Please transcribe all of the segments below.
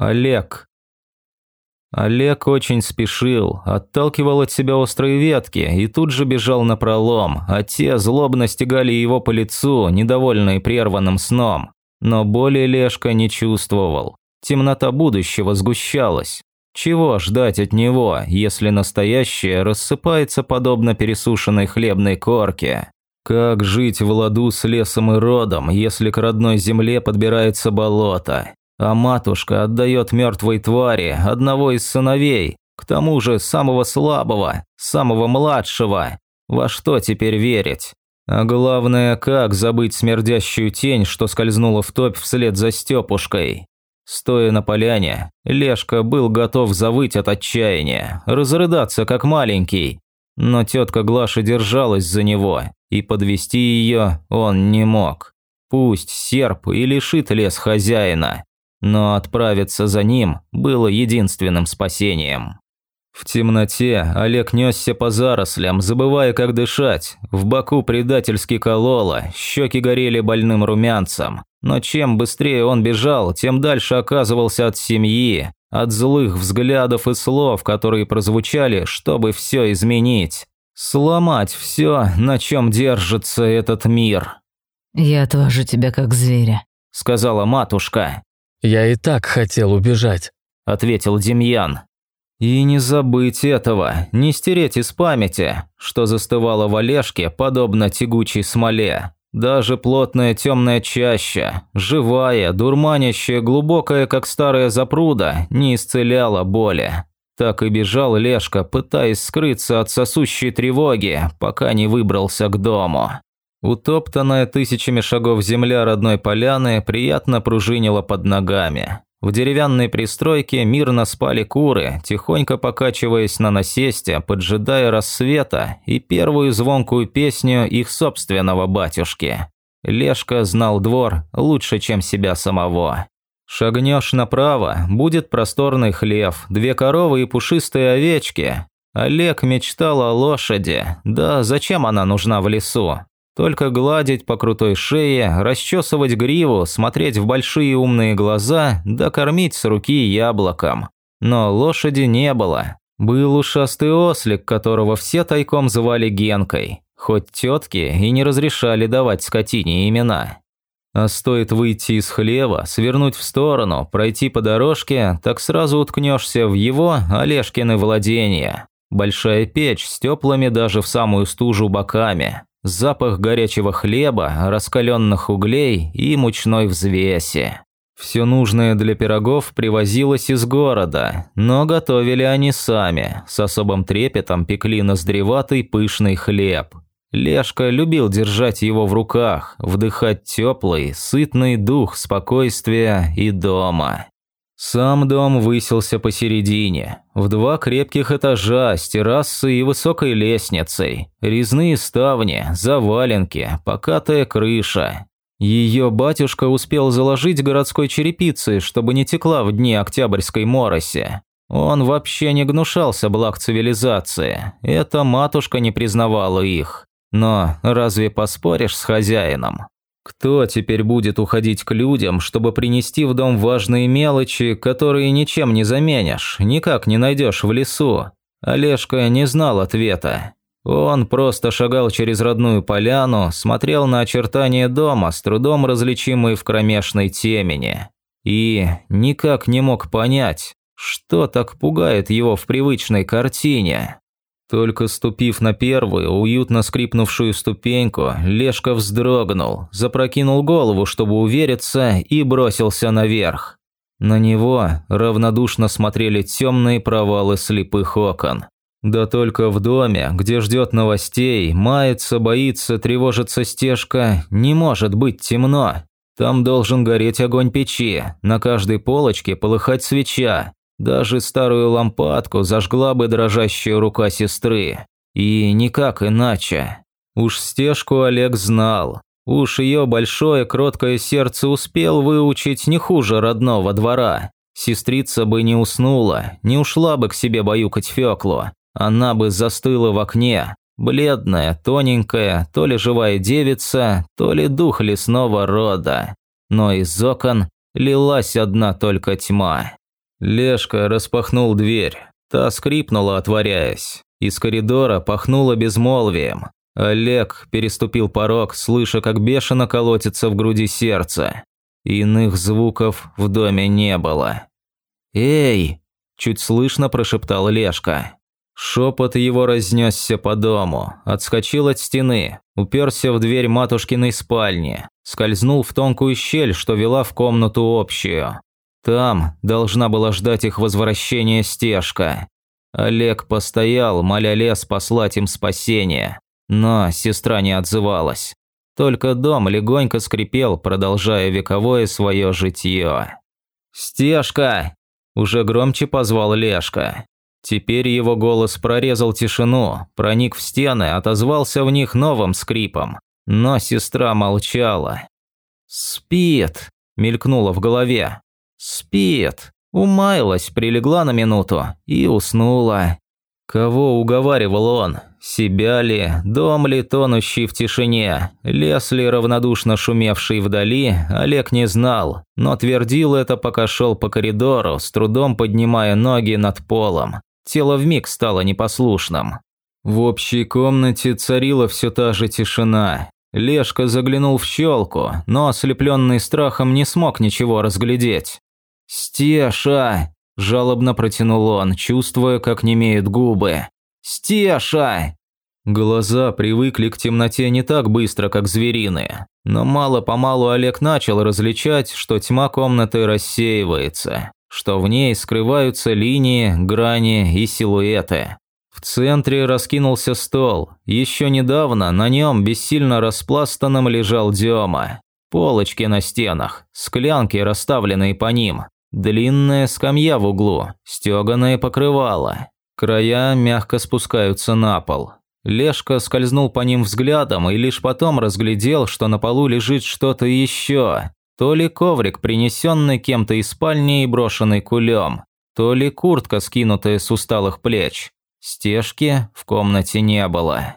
Олег. Олег очень спешил, отталкивал от себя острые ветки и тут же бежал на пролом, а те злобно стегали его по лицу, недовольные прерванным сном. Но боли Лешка не чувствовал. Темнота будущего сгущалась. Чего ждать от него, если настоящее рассыпается подобно пересушенной хлебной корке? Как жить в ладу с лесом и родом, если к родной земле подбирается болото? А матушка отдает мертвой твари одного из сыновей, к тому же самого слабого, самого младшего. Во что теперь верить? А главное, как забыть смердящую тень, что скользнула в топь вслед за Степушкой? Стоя на поляне, Лешка был готов завыть от отчаяния, разрыдаться как маленький. Но тетка Глаша держалась за него, и подвести ее он не мог. Пусть серп и лишит лес хозяина, но отправиться за ним было единственным спасением. В темноте Олег несся по зарослям, забывая, как дышать. В боку предательски кололо, щеки горели больным румянцем. Но чем быстрее он бежал, тем дальше оказывался от семьи, от злых взглядов и слов, которые прозвучали, чтобы все изменить. Сломать все, на чем держится этот мир. «Я отвожу тебя как зверя», – сказала матушка. «Я и так хотел убежать», – ответил Демьян. И не забыть этого, не стереть из памяти, что застывало в Олежке, подобно тягучей смоле. Даже плотная темная чаща, живая, дурманящая, глубокая, как старая запруда, не исцеляла боли. Так и бежал Лешка, пытаясь скрыться от сосущей тревоги, пока не выбрался к дому. Утоптанная тысячами шагов земля родной поляны приятно пружинила под ногами. В деревянной пристройке мирно спали куры, тихонько покачиваясь на насесте, поджидая рассвета и первую звонкую песню их собственного батюшки. Лешка знал двор лучше, чем себя самого. Шагнешь направо, будет просторный хлев, две коровы и пушистые овечки. Олег мечтал о лошади, да зачем она нужна в лесу? Только гладить по крутой шее, расчесывать гриву, смотреть в большие умные глаза, да кормить с руки яблоком. Но лошади не было. Был ушастый ослик, которого все тайком звали Генкой, хоть тетки и не разрешали давать скотине имена. А стоит выйти из хлева, свернуть в сторону, пройти по дорожке, так сразу уткнешься в его, Олежкины владения. Большая печь с теплыми даже в самую стужу боками, запах горячего хлеба, раскаленных углей и мучной взвеси. Все нужное для пирогов привозилось из города, но готовили они сами, с особым трепетом пекли ноздреватый пышный хлеб. Лешка любил держать его в руках, вдыхать теплый, сытный дух спокойствия и дома. Сам дом высился посередине, в два крепких этажа с террасой и высокой лестницей, резные ставни, заваленки, покатая крыша. Ее батюшка успел заложить городской черепицей, чтобы не текла в дни октябрьской мороси. Он вообще не гнушался благ цивилизации, эта матушка не признавала их. Но разве поспоришь с хозяином? Кто теперь будет уходить к людям, чтобы принести в дом важные мелочи, которые ничем не заменишь, никак не найдешь в лесу? Олежка не знал ответа. Он просто шагал через родную поляну, смотрел на очертания дома, с трудом различимые в кромешной темени. И никак не мог понять, что так пугает его в привычной картине. Только ступив на первую, уютно скрипнувшую ступеньку, Лешка вздрогнул, запрокинул голову, чтобы увериться, и бросился наверх. На него равнодушно смотрели темные провалы слепых окон. Да только в доме, где ждет новостей, мается, боится, тревожится стежка, не может быть темно. Там должен гореть огонь печи, на каждой полочке полыхать свеча, даже старую лампадку зажгла бы дрожащая рука сестры. И никак иначе. Уж стежку Олег знал. Уж ее большое кроткое сердце успел выучить не хуже родного двора. Сестрица бы не уснула, не ушла бы к себе баюкать Феклу. Она бы застыла в окне, бледная, тоненькая, то ли живая девица, то ли дух лесного рода. Но из окон лилась одна только тьма. Лешка распахнул дверь. Та скрипнула, отворяясь. Из коридора пахнуло безмолвием. Олег переступил порог, слыша, как бешено колотится в груди сердце. Иных звуков в доме не было. «Эй!» – чуть слышно прошептал Лешка. Шепот его разнесся по дому, отскочил от стены, уперся в дверь матушкиной спальни, скользнул в тонкую щель, что вела в комнату общую. Там должна была ждать их возвращения стежка. Олег постоял, моля лес послать им спасение, но сестра не отзывалась. Только дом легонько скрипел, продолжая вековое свое житье. «Стежка!» – уже громче позвал Лешка. Теперь его голос прорезал тишину, проник в стены, отозвался в них новым скрипом. Но сестра молчала. «Спит!» – мелькнуло в голове. «Спит!» Умаялась, прилегла на минуту и уснула. Кого уговаривал он? Себя ли, дом ли, тонущий в тишине, лес ли, равнодушно шумевший вдали, Олег не знал, но твердил это, пока шел по коридору, с трудом поднимая ноги над полом. Тело вмиг стало непослушным. В общей комнате царила все та же тишина. Лешка заглянул в щелку, но ослепленный страхом не смог ничего разглядеть. «Стеша!» – жалобно протянул он, чувствуя, как немеют губы. «Стеша!» Глаза привыкли к темноте не так быстро, как звериные, но мало-помалу Олег начал различать, что тьма комнаты рассеивается что в ней скрываются линии, грани и силуэты. В центре раскинулся стол. Еще недавно на нем бессильно распластанным лежал Дема. Полочки на стенах, склянки, расставленные по ним, длинная скамья в углу, стеганое покрывало. Края мягко спускаются на пол. Лешка скользнул по ним взглядом и лишь потом разглядел, что на полу лежит что-то еще. То ли коврик, принесенный кем-то из спальни и брошенный кулем, то ли куртка, скинутая с усталых плеч. Стежки в комнате не было.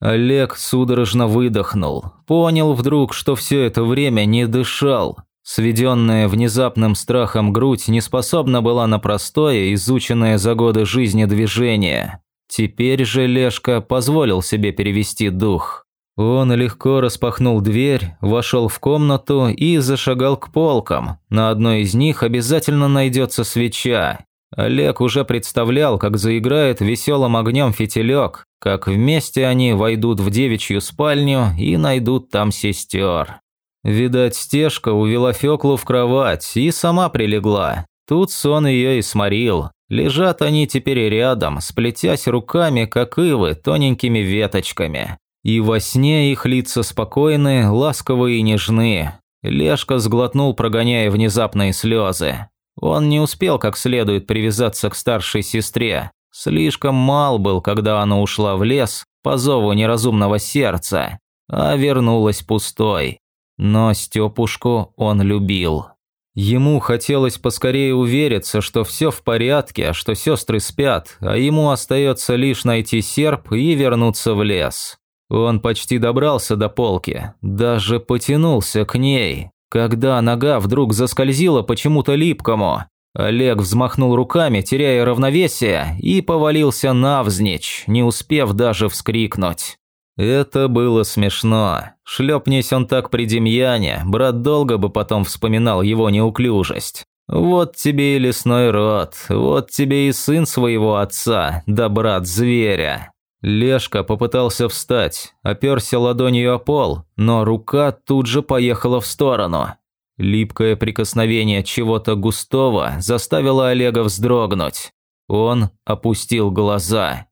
Олег судорожно выдохнул. Понял вдруг, что все это время не дышал. Сведенная внезапным страхом грудь не способна была на простое, изученное за годы жизни движение. Теперь же Лешка позволил себе перевести дух. Он легко распахнул дверь, вошел в комнату и зашагал к полкам. На одной из них обязательно найдется свеча. Олег уже представлял, как заиграет веселым огнем фитилек, как вместе они войдут в девичью спальню и найдут там сестер. Видать, стежка увела Феклу в кровать и сама прилегла. Тут сон ее и сморил. Лежат они теперь рядом, сплетясь руками, как ивы, тоненькими веточками. И во сне их лица спокойны, ласковые и нежны. Лешка сглотнул, прогоняя внезапные слезы. Он не успел как следует привязаться к старшей сестре. Слишком мал был, когда она ушла в лес по зову неразумного сердца, а вернулась пустой. Но Степушку он любил. Ему хотелось поскорее увериться, что все в порядке, что сестры спят, а ему остается лишь найти серп и вернуться в лес. Он почти добрался до полки, даже потянулся к ней, когда нога вдруг заскользила почему-то липкому. Олег взмахнул руками, теряя равновесие, и повалился навзничь, не успев даже вскрикнуть. Это было смешно. Шлепнись он так при Демьяне, брат долго бы потом вспоминал его неуклюжесть. Вот тебе и лесной род, вот тебе и сын своего отца, да брат зверя. Лешка попытался встать, оперся ладонью о пол, но рука тут же поехала в сторону. Липкое прикосновение чего-то густого заставило Олега вздрогнуть. Он опустил глаза.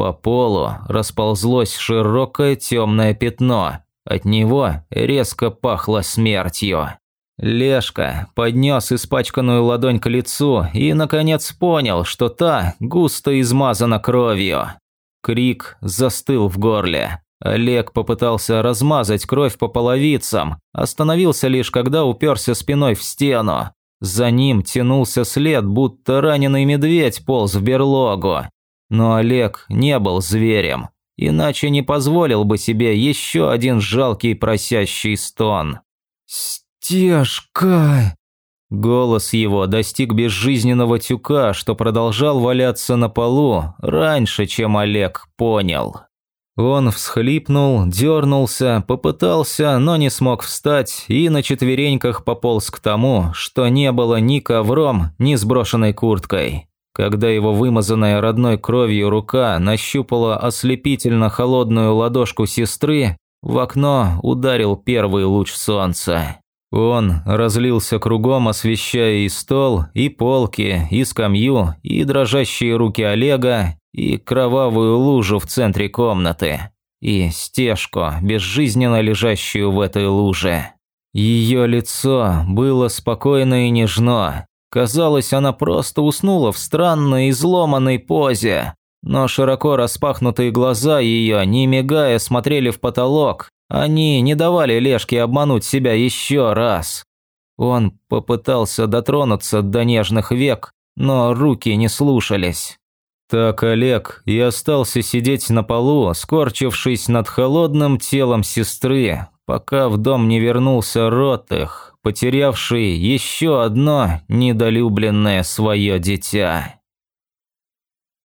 По полу расползлось широкое темное пятно. От него резко пахло смертью. Лешка поднес испачканную ладонь к лицу и, наконец, понял, что та густо измазана кровью. Крик застыл в горле. Олег попытался размазать кровь по половицам, остановился лишь когда уперся спиной в стену. За ним тянулся след, будто раненый медведь полз в берлогу. Но Олег не был зверем, иначе не позволил бы себе еще один жалкий просящий стон. «Стежка!» Голос его достиг безжизненного тюка, что продолжал валяться на полу раньше, чем Олег понял. Он всхлипнул, дернулся, попытался, но не смог встать и на четвереньках пополз к тому, что не было ни ковром, ни сброшенной курткой. Когда его вымазанная родной кровью рука нащупала ослепительно холодную ладошку сестры, в окно ударил первый луч солнца. Он разлился кругом, освещая и стол, и полки, и скамью, и дрожащие руки Олега, и кровавую лужу в центре комнаты, и стежку, безжизненно лежащую в этой луже. Ее лицо было спокойно и нежно. Казалось, она просто уснула в странной изломанной позе, но широко распахнутые глаза ее, не мигая, смотрели в потолок. Они не давали Лешке обмануть себя еще раз. Он попытался дотронуться до нежных век, но руки не слушались. Так Олег и остался сидеть на полу, скорчившись над холодным телом сестры, пока в дом не вернулся Ротых, потерявший еще одно недолюбленное свое дитя.